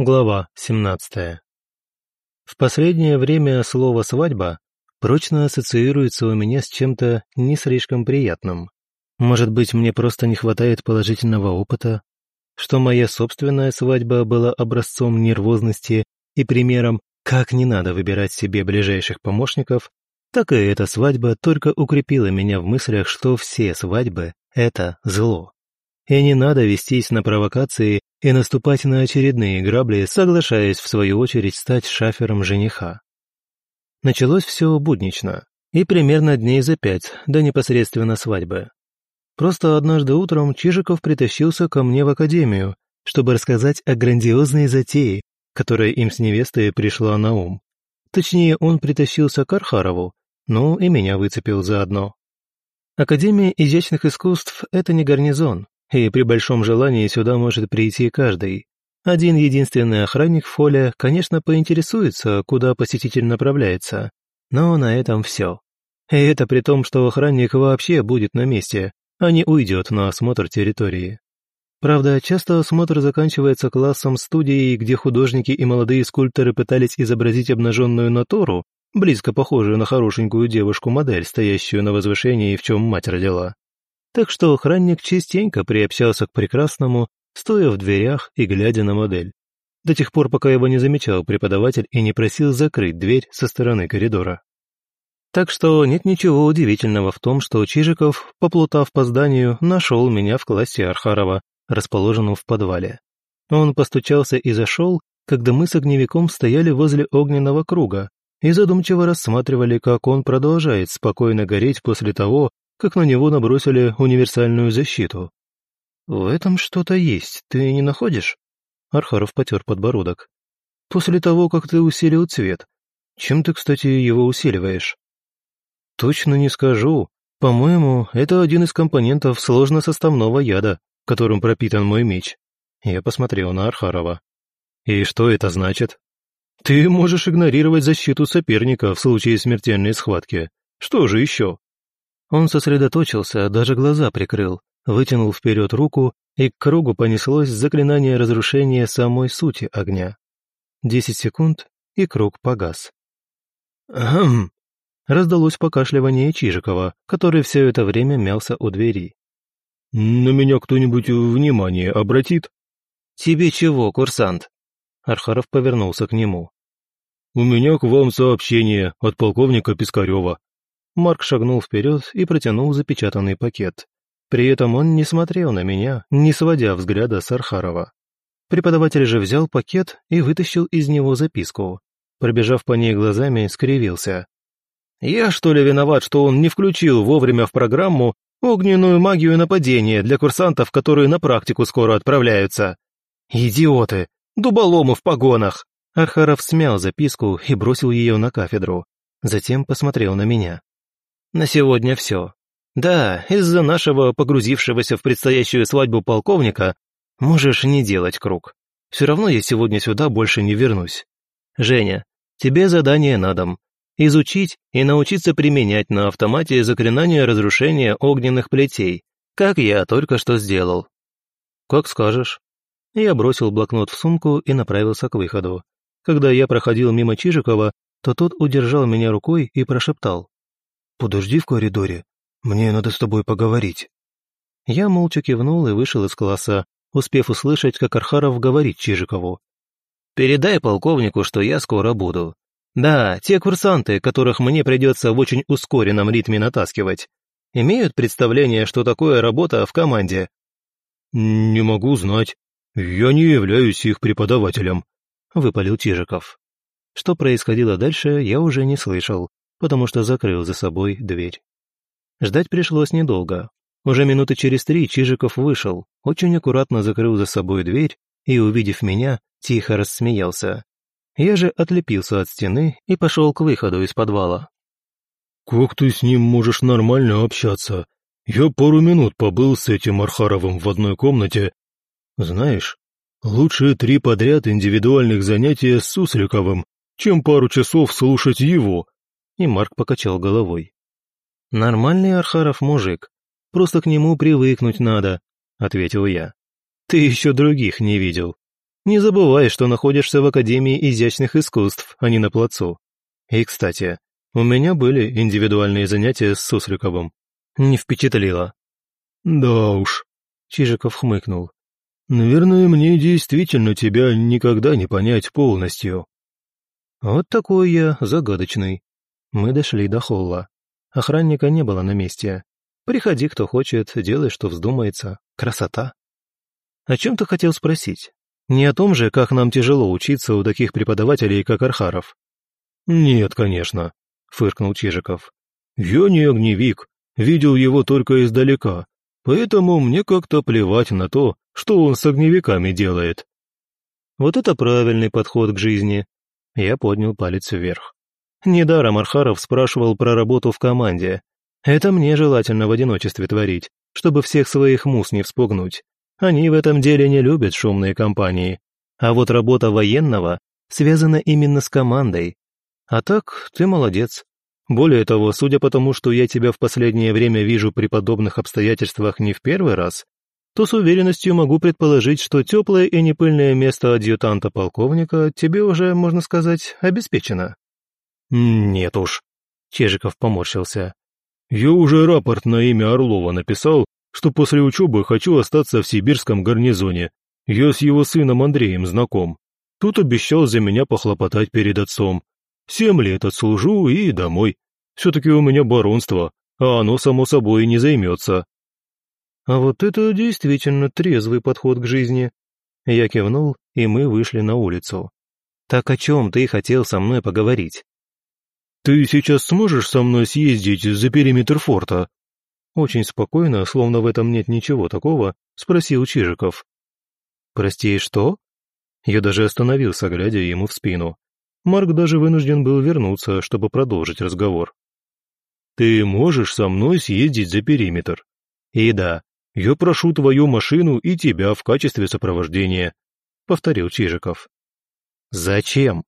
Глава 17. В последнее время слово «свадьба» прочно ассоциируется у меня с чем-то не слишком приятным. Может быть, мне просто не хватает положительного опыта? Что моя собственная свадьба была образцом нервозности и примером, как не надо выбирать себе ближайших помощников, так и эта свадьба только укрепила меня в мыслях, что все свадьбы — это зло. И не надо вестись на провокации и наступать на очередные грабли, соглашаясь в свою очередь стать шафером жениха. Началось все буднично, и примерно дней за пять до непосредственно свадьбы. Просто однажды утром Чижиков притащился ко мне в академию, чтобы рассказать о грандиозной затее, которая им с невестой пришла на ум. Точнее, он притащился к Архарову, ну и меня выцепил заодно. Академия изящных искусств – это не гарнизон, и при большом желании сюда может прийти каждый. Один единственный охранник в фоле, конечно, поинтересуется, куда посетитель направляется, но на этом все. И это при том, что охранник вообще будет на месте, а не уйдет на осмотр территории. Правда, часто осмотр заканчивается классом студии, где художники и молодые скульпторы пытались изобразить обнаженную натуру, близко похожую на хорошенькую девушку-модель, стоящую на возвышении, в чем мать родила. Так что охранник частенько приобщался к прекрасному, стоя в дверях и глядя на модель. До тех пор, пока его не замечал преподаватель и не просил закрыть дверь со стороны коридора. Так что нет ничего удивительного в том, что Чижиков, поплутав по зданию, нашел меня в классе Архарова, расположенном в подвале. Он постучался и зашел, когда мы с огневиком стояли возле огненного круга и задумчиво рассматривали, как он продолжает спокойно гореть после того, как на него набросили универсальную защиту. «В этом что-то есть, ты не находишь?» Архаров потер подбородок. «После того, как ты усилил цвет. Чем ты, кстати, его усиливаешь?» «Точно не скажу. По-моему, это один из компонентов сложносоставного яда, которым пропитан мой меч». Я посмотрел на Архарова. «И что это значит?» «Ты можешь игнорировать защиту соперника в случае смертельной схватки. Что же еще?» Он сосредоточился, даже глаза прикрыл, вытянул вперед руку, и к кругу понеслось заклинание разрушения самой сути огня. Десять секунд, и круг погас. «Ахм!» Раздалось покашливание Чижикова, который все это время мялся у двери. «На меня кто-нибудь внимание обратит?» «Тебе чего, курсант?» Архаров повернулся к нему. «У меня к вам сообщение от полковника Пискарева», Марк шагнул вперед и протянул запечатанный пакет. При этом он не смотрел на меня, не сводя взгляда с Архарова. Преподаватель же взял пакет и вытащил из него записку. Пробежав по ней глазами, скривился. «Я, что ли, виноват, что он не включил вовремя в программу огненную магию нападения для курсантов, которые на практику скоро отправляются? Идиоты! Дуболомы в погонах!» Архаров смял записку и бросил ее на кафедру. Затем посмотрел на меня. На сегодня все. Да, из-за нашего погрузившегося в предстоящую свадьбу полковника можешь не делать круг. Все равно я сегодня сюда больше не вернусь. Женя, тебе задание на дом. Изучить и научиться применять на автомате заклинание разрушения огненных плетей, как я только что сделал. Как скажешь. Я бросил блокнот в сумку и направился к выходу. Когда я проходил мимо Чижикова, то тот удержал меня рукой и прошептал. «Подожди в коридоре, мне надо с тобой поговорить». Я молча кивнул и вышел из класса, успев услышать, как Архаров говорит Чижикову. «Передай полковнику, что я скоро буду. Да, те курсанты, которых мне придется в очень ускоренном ритме натаскивать, имеют представление, что такое работа в команде?» «Не могу знать. Я не являюсь их преподавателем», — выпалил Чижиков. Что происходило дальше, я уже не слышал, потому что закрыл за собой дверь. Ждать пришлось недолго. Уже минуты через три Чижиков вышел, очень аккуратно закрыл за собой дверь и, увидев меня, тихо рассмеялся. Я же отлепился от стены и пошел к выходу из подвала. «Как ты с ним можешь нормально общаться? Я пару минут побыл с этим Архаровым в одной комнате. Знаешь, лучше три подряд индивидуальных занятия с Сусликовым, чем пару часов слушать его, и Марк покачал головой. «Нормальный Архаров мужик, просто к нему привыкнуть надо», — ответил я. «Ты еще других не видел. Не забывай, что находишься в Академии изящных искусств, а не на плацу. И, кстати, у меня были индивидуальные занятия с Сусликовым. Не впечатлило. Да уж, Чижиков хмыкнул. Наверное, мне действительно тебя никогда не понять полностью. Вот такой я загадочный. Мы дошли до холла. Охранника не было на месте. Приходи, кто хочет, делай, что вздумается. Красота. О чем ты хотел спросить? Не о том же, как нам тяжело учиться у таких преподавателей, как Архаров. Нет, конечно, фыркнул Чижиков. Я не огневик, видел его только издалека, поэтому мне как-то плевать на то, что он с огневиками делает. Вот это правильный подход к жизни. Я поднял палец вверх. Недаром Архаров спрашивал про работу в команде. Это мне желательно в одиночестве творить, чтобы всех своих мус не вспугнуть. Они в этом деле не любят шумные компании. А вот работа военного связана именно с командой. А так, ты молодец. Более того, судя по тому, что я тебя в последнее время вижу при подобных обстоятельствах не в первый раз, то с уверенностью могу предположить, что теплое и непыльное место адъютанта полковника тебе уже, можно сказать, обеспечено. «Нет уж», — Чежиков поморщился. «Я уже рапорт на имя Орлова написал что после учебы хочу остаться в сибирском гарнизоне. Я с его сыном Андреем знаком. Тут обещал за меня похлопотать перед отцом. Семь лет отслужу и домой. Все-таки у меня баронство, а оно, само собой, не займется. А вот это действительно трезвый подход к жизни. Я кивнул, и мы вышли на улицу. Так о чем ты хотел со мной поговорить? Ты сейчас сможешь со мной съездить за периметр форта? Очень спокойно, словно в этом нет ничего такого, спросил Чижиков. «Прости, что?» Я даже остановился, глядя ему в спину. Марк даже вынужден был вернуться, чтобы продолжить разговор. «Ты можешь со мной съездить за периметр?» «И да, я прошу твою машину и тебя в качестве сопровождения», — повторил Чижиков. «Зачем?»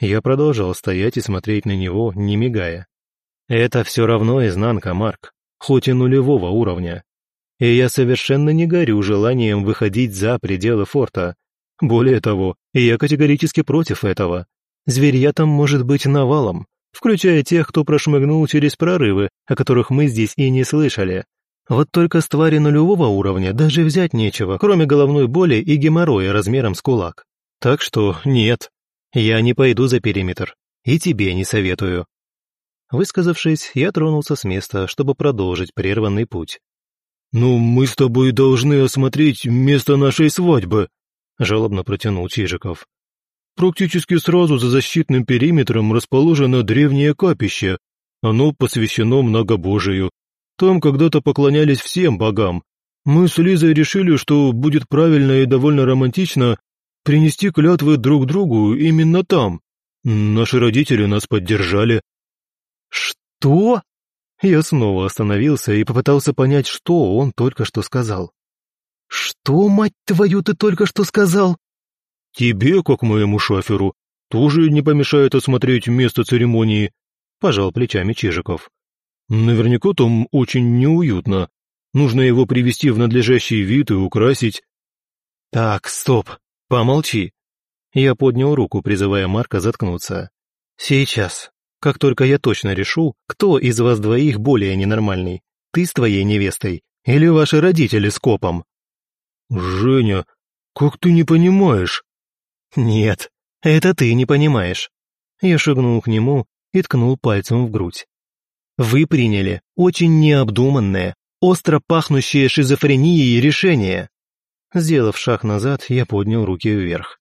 Я продолжал стоять и смотреть на него, не мигая. «Это все равно изнанка, Марк хоть и нулевого уровня. И я совершенно не горю желанием выходить за пределы форта. Более того, я категорически против этого. Зверья там может быть навалом, включая тех, кто прошмыгнул через прорывы, о которых мы здесь и не слышали. Вот только с твари нулевого уровня даже взять нечего, кроме головной боли и геморроя размером с кулак. Так что нет, я не пойду за периметр, и тебе не советую. Высказавшись, я тронулся с места, чтобы продолжить прерванный путь. «Ну, мы с тобой должны осмотреть место нашей свадьбы», — жалобно протянул Чижиков. «Практически сразу за защитным периметром расположено древнее капище. Оно посвящено многобожию. Там когда-то поклонялись всем богам. Мы с Лизой решили, что будет правильно и довольно романтично принести клятвы друг другу именно там. Наши родители нас поддержали, «Что?» Я снова остановился и попытался понять, что он только что сказал. «Что, мать твою, ты только что сказал?» «Тебе, как моему шаферу, тоже не помешает осмотреть место церемонии», — пожал плечами Чижиков. «Наверняка там очень неуютно. Нужно его привести в надлежащий вид и украсить». «Так, стоп, помолчи». Я поднял руку, призывая Марка заткнуться. «Сейчас. Как только я точно решу, кто из вас двоих более ненормальный, ты с твоей невестой или ваши родители с копом. Женя, как ты не понимаешь? Нет, это ты не понимаешь. Я шагнул к нему и ткнул пальцем в грудь. Вы приняли очень необдуманное, остро пахнущее шизофренией решение. Сделав шаг назад, я поднял руки вверх.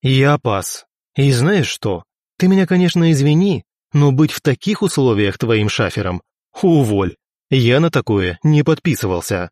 Я пас. И знаешь что? Ты меня, конечно, извини, но быть в таких условиях твоим шафером — уволь. Я на такое не подписывался.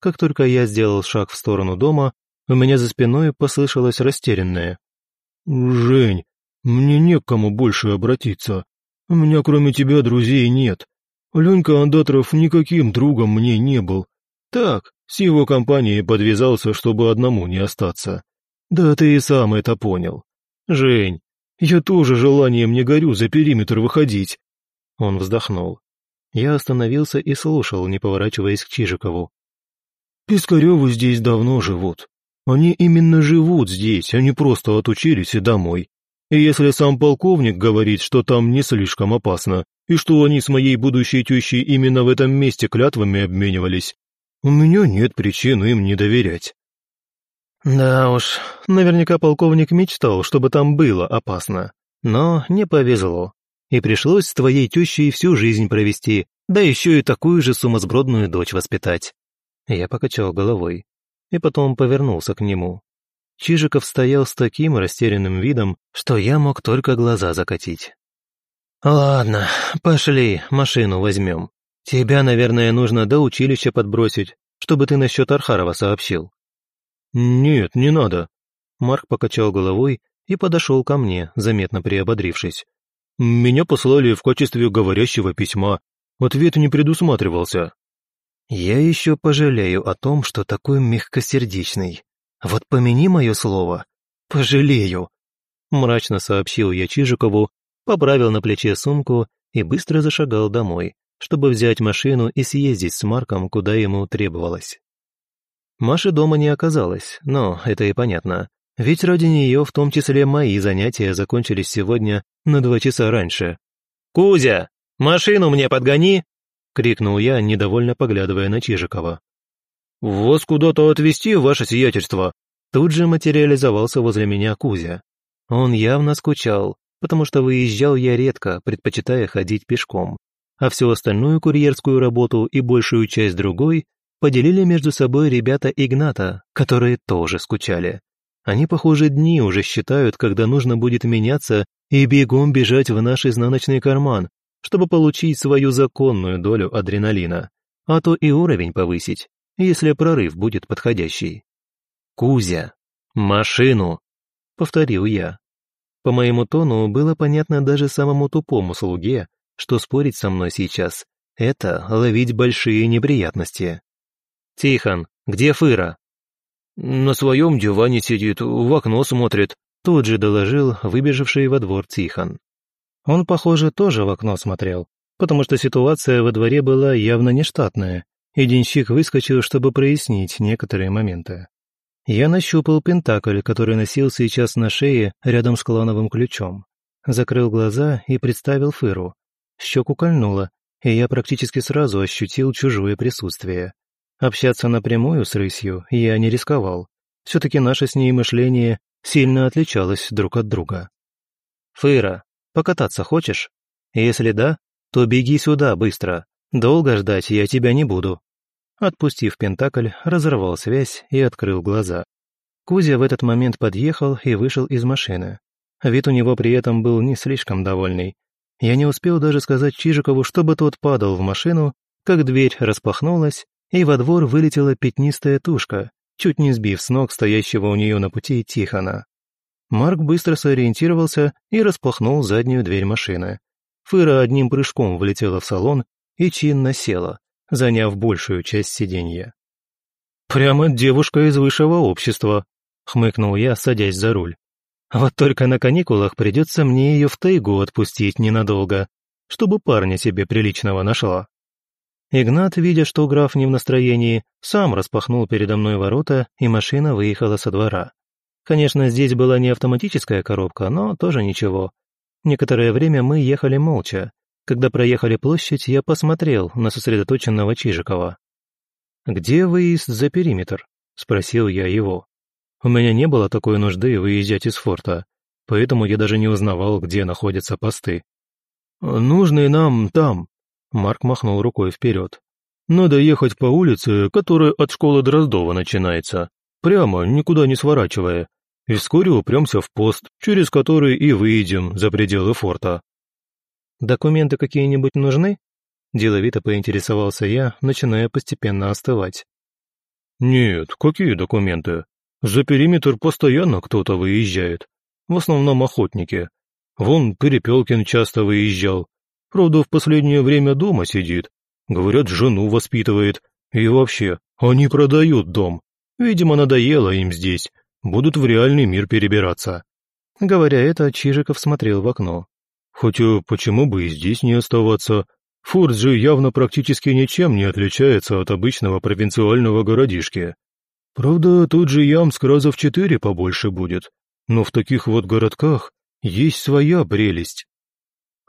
Как только я сделал шаг в сторону дома, у меня за спиной послышалось растерянное. «Жень, мне не к кому больше обратиться. У меня кроме тебя друзей нет. Ленька Андатров никаким другом мне не был. Так, с его компанией подвязался, чтобы одному не остаться. Да ты и сам это понял. Жень, я тоже желанием не горю за периметр выходить. Он вздохнул. Я остановился и слушал, не поворачиваясь к Чижикову. Пискаревы здесь давно живут. Они именно живут здесь, они просто отучились и домой. И если сам полковник говорит, что там не слишком опасно, и что они с моей будущей тещей именно в этом месте клятвами обменивались, у меня нет причин им не доверять. Да уж, наверняка полковник мечтал, чтобы там было опасно. Но не повезло. И пришлось с твоей тещей всю жизнь провести, да еще и такую же сумасбродную дочь воспитать. Я покачал головой и потом повернулся к нему. Чижиков стоял с таким растерянным видом, что я мог только глаза закатить. «Ладно, пошли, машину возьмем. Тебя, наверное, нужно до училища подбросить, чтобы ты насчет Архарова сообщил». «Нет, не надо». Марк покачал головой и подошел ко мне, заметно приободрившись. «Меня послали в качестве говорящего письма. Ответ не предусматривался». Я еще пожалею о том, что такой мягкосердечный. Вот помяни мое слово. Пожалею. Мрачно сообщил я Чижикову, поправил на плече сумку и быстро зашагал домой, чтобы взять машину и съездить с Марком, куда ему требовалось. Маши дома не оказалось, но это и понятно. Ведь ради нее в том числе мои занятия закончились сегодня на два часа раньше. «Кузя, машину мне подгони!» — крикнул я, недовольно поглядывая на Чижикова. «Вас куда-то отвезти, ваше сиятельство?» Тут же материализовался возле меня Кузя. Он явно скучал, потому что выезжал я редко, предпочитая ходить пешком. А всю остальную курьерскую работу и большую часть другой поделили между собой ребята Игната, которые тоже скучали. Они, похоже, дни уже считают, когда нужно будет меняться и бегом бежать в наш изнаночный карман, чтобы получить свою законную долю адреналина, а то и уровень повысить, если прорыв будет подходящий. «Кузя! Машину!» — повторил я. По моему тону было понятно даже самому тупому слуге, что спорить со мной сейчас — это ловить большие неприятности. «Тихон, где Фыра?» «На своем диване сидит, в окно смотрит», — тут же доложил выбежавший во двор Тихон. Он, похоже, тоже в окно смотрел, потому что ситуация во дворе была явно нештатная, и денщик выскочил, чтобы прояснить некоторые моменты. Я нащупал пентакль, который носил сейчас на шее рядом с клановым ключом. Закрыл глаза и представил Фыру. Щеку кольнуло, и я практически сразу ощутил чужое присутствие. Общаться напрямую с рысью я не рисковал. Все-таки наше с ней мышление сильно отличалось друг от друга. «Фыра, Покататься хочешь? Если да, то беги сюда быстро. Долго ждать я тебя не буду». Отпустив Пентакль, разорвал связь и открыл глаза. Кузя в этот момент подъехал и вышел из машины. Вид у него при этом был не слишком довольный. Я не успел даже сказать Чижикову, чтобы тот падал в машину, как дверь распахнулась, и во двор вылетела пятнистая тушка, чуть не сбив с ног стоящего у нее на пути Тихона. Марк быстро сориентировался и распахнул заднюю дверь машины. Фыра одним прыжком влетела в салон и чинно села, заняв большую часть сиденья. «Прямо девушка из высшего общества», — хмыкнул я, садясь за руль. «Вот только на каникулах придется мне ее в тайгу отпустить ненадолго, чтобы парня себе приличного нашла». Игнат, видя, что граф не в настроении, сам распахнул передо мной ворота, и машина выехала со двора. Конечно, здесь была не автоматическая коробка, но тоже ничего. Некоторое время мы ехали молча. Когда проехали площадь, я посмотрел на сосредоточенного Чижикова. «Где выезд за периметр?» — спросил я его. У меня не было такой нужды выезжать из форта, поэтому я даже не узнавал, где находятся посты. «Нужный нам там», — Марк махнул рукой вперед. «Надо ехать по улице, которая от школы Дроздова начинается. Прямо, никуда не сворачивая. И вскоре упремся в пост, через который и выйдем за пределы форта. «Документы какие-нибудь нужны?» Деловито поинтересовался я, начиная постепенно остывать. «Нет, какие документы? За периметр постоянно кто-то выезжает. В основном охотники. Вон Перепелкин часто выезжал. Правда, в последнее время дома сидит. Говорят, жену воспитывает. И вообще, они продают дом. Видимо, надоело им здесь, будут в реальный мир перебираться. Говоря это, Чижиков смотрел в окно. Хотя почему бы и здесь не оставаться? Форт же явно практически ничем не отличается от обычного провинциального городишки. Правда, тут же Ямск раза в четыре побольше будет, но в таких вот городках есть своя прелесть».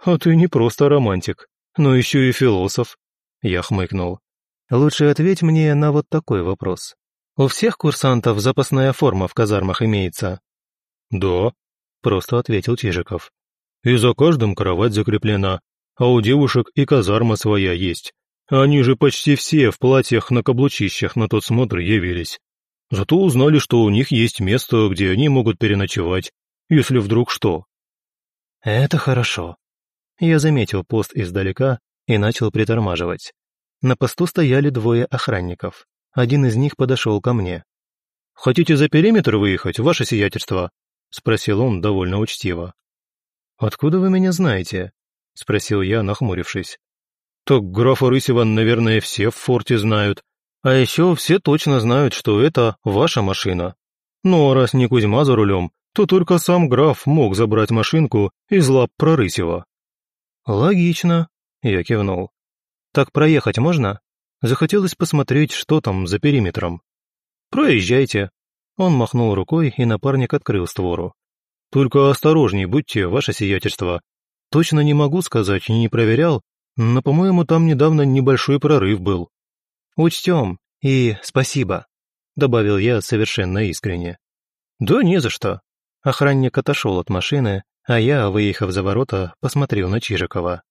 «А ты не просто романтик, но еще и философ», — я хмыкнул. «Лучше ответь мне на вот такой вопрос. У всех курсантов запасная форма в казармах имеется?» «Да», — просто ответил Чижиков. «И за каждым кровать закреплена, а у девушек и казарма своя есть. Они же почти все в платьях на каблучищах на тот смотр явились. Зато узнали, что у них есть место, где они могут переночевать, если вдруг что. Это хорошо. Я заметил пост издалека и начал притормаживать. На посту стояли двое охранников. Один из них подошел ко мне. «Хотите за периметр выехать, ваше сиятельство?» — спросил он довольно учтиво. «Откуда вы меня знаете?» — спросил я, нахмурившись. «Так графа Рысева, наверное, все в форте знают. А еще все точно знают, что это ваша машина. Ну а раз не Кузьма за рулем, то только сам граф мог забрать машинку из лап Прорысева». «Логично», — я кивнул. «Так проехать можно? Захотелось посмотреть, что там за периметром». «Проезжайте». Он махнул рукой, и напарник открыл створу. «Только осторожней будьте, ваше сиятельство. Точно не могу сказать, не проверял, но, по-моему, там недавно небольшой прорыв был». «Учтем, и спасибо», — добавил я совершенно искренне. «Да не за что». Охранник отошел от машины, а я, выехав за ворота, посмотрел на Чижикова.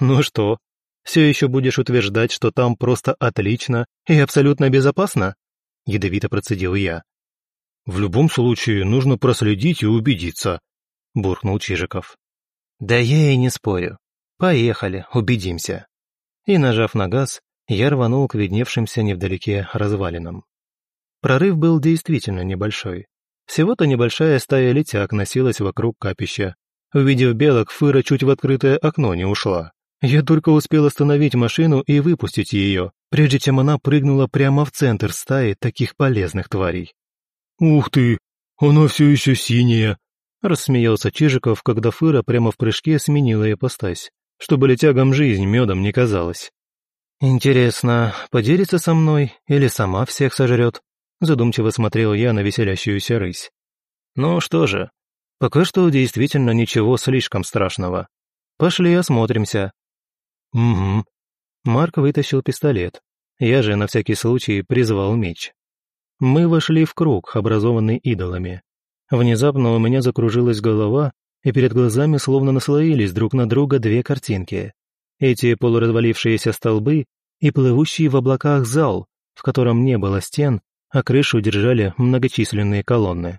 «Ну что, все еще будешь утверждать, что там просто отлично и абсолютно безопасно?» Ядовито процедил я. «В любом случае нужно проследить и убедиться», — буркнул Чижиков. «Да я и не спорю. Поехали, убедимся». И, нажав на газ, я рванул к видневшимся невдалеке развалинам. Прорыв был действительно небольшой. Всего-то небольшая стая летяг носилась вокруг капища. Увидев белок, Фыра чуть в открытое окно не ушла. Я только успел остановить машину и выпустить ее, прежде чем она прыгнула прямо в центр стаи таких полезных тварей. «Ух ты! Она все еще синяя!» Рассмеялся Чижиков, когда Фыра прямо в прыжке сменила ипостась, чтобы летягам жизнь медом не казалась. «Интересно, поделится со мной или сама всех сожрет?» Задумчиво смотрел я на веселящуюся рысь. «Ну что же, пока что действительно ничего слишком страшного. Пошли осмотримся». «Угу». Марк вытащил пистолет. Я же на всякий случай призвал меч. Мы вошли в круг, образованный идолами. Внезапно у меня закружилась голова, и перед глазами словно наслоились друг на друга две картинки эти полуразвалившиеся столбы и плывущий в облаках зал, в котором не было стен, а крышу держали многочисленные колонны.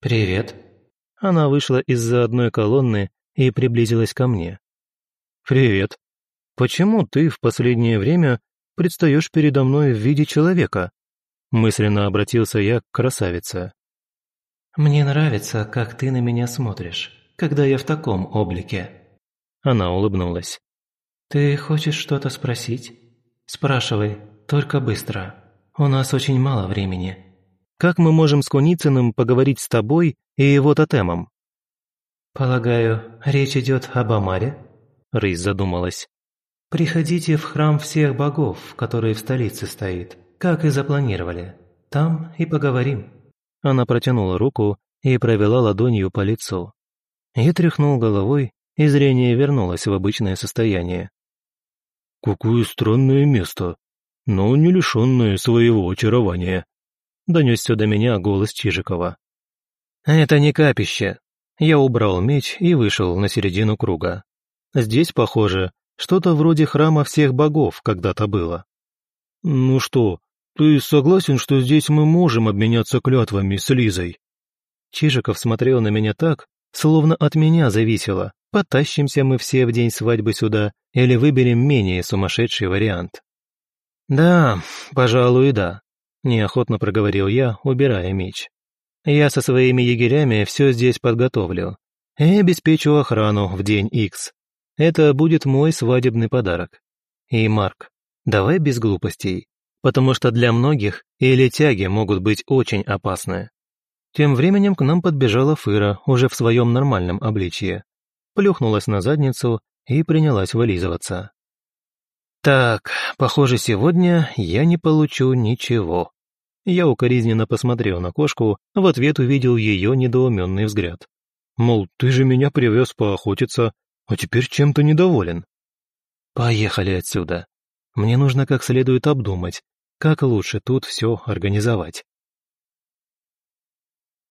«Привет». Она вышла из-за одной колонны и приблизилась ко мне. «Привет. Почему ты в последнее время предстаешь передо мной в виде человека?» Мысленно обратился я к красавице. «Мне нравится, как ты на меня смотришь, когда я в таком облике», она улыбнулась. «Ты хочешь что-то спросить? Спрашивай, только быстро. У нас очень мало времени. Как мы можем с Куницыным поговорить с тобой и его тотемом?» «Полагаю, речь идет об Амаре?» Рысь задумалась. «Приходите в храм всех богов, который в столице стоит, как и запланировали. Там и поговорим». Она протянула руку и провела ладонью по лицу. Я тряхнул головой и зрение вернулось в обычное состояние. «Какое странное место, но не лишенное своего очарования», — донесся до меня голос Чижикова. «Это не капище». Я убрал меч и вышел на середину круга. Здесь, похоже, что-то вроде храма всех богов когда-то было. «Ну что, ты согласен, что здесь мы можем обменяться клятвами с Лизой?» Чижиков смотрел на меня так, словно от меня зависело, потащимся мы все в день свадьбы сюда или выберем менее сумасшедший вариант. «Да, пожалуй, да», — неохотно проговорил я, убирая меч. «Я со своими егерями все здесь подготовлю и обеспечу охрану в день Икс. Это будет мой свадебный подарок. И, Марк, давай без глупостей, потому что для многих и летяги могут быть очень опасны». Тем временем к нам подбежала Фыра уже в своем нормальном обличье плюхнулась на задницу и принялась вылизываться. «Так, похоже, сегодня я не получу ничего». Я укоризненно посмотрел на кошку, в ответ увидел ее недоуменный взгляд. Мол, ты же меня привез поохотиться, а теперь чем-то недоволен. Поехали отсюда. Мне нужно как следует обдумать, как лучше тут все организовать.